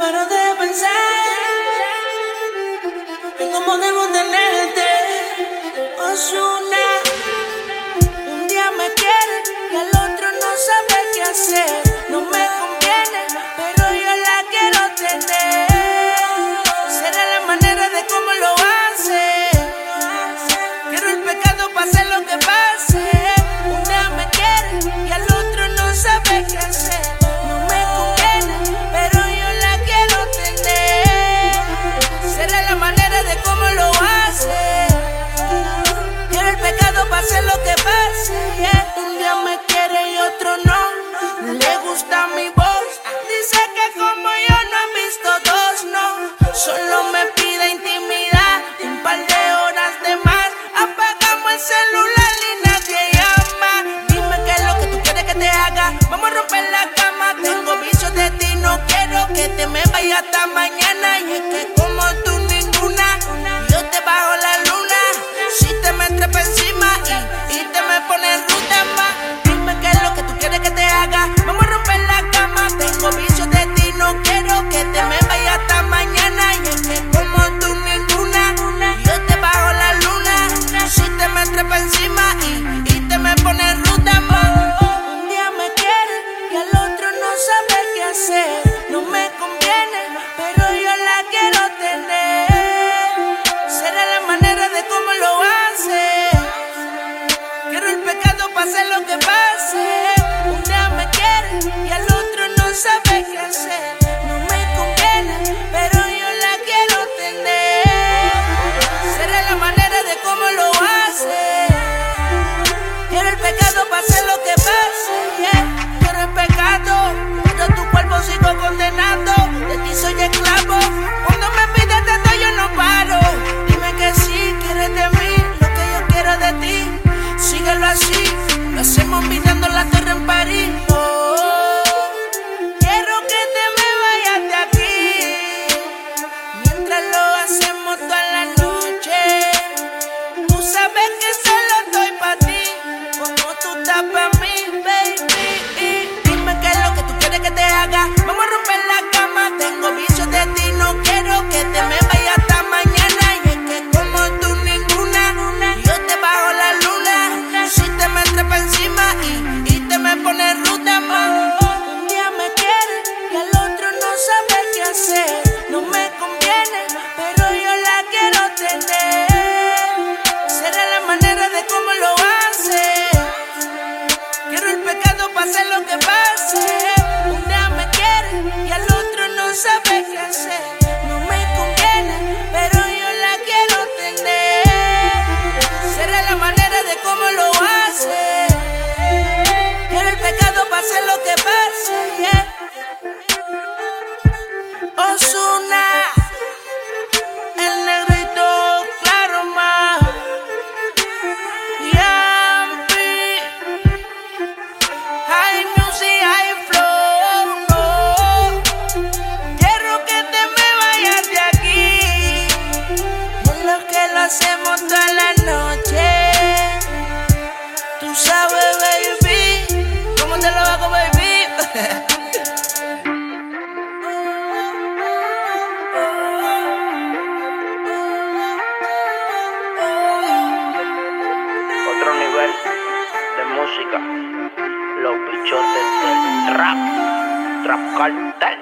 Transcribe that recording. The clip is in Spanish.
paro de pensar en cómo debo tenerte. Osuna, un día me quiere y al otro no sabe qué hacer. Vamos a romper la cama. Tengo vicios de ti, no quiero que te me vayas hasta mañana. Y es que como said. Lo hacemos pintando la torre en París. no me conviene, pero yo la quiero tener. Será la manera de cómo lo hace. Quiero el pecado pase lo que pase. Un día me quiere y al otro no sabe. tú sabes, baby. ¿Cómo te lo hago, baby? Otro nivel de música. Los bichotes del rap. Trap cartel.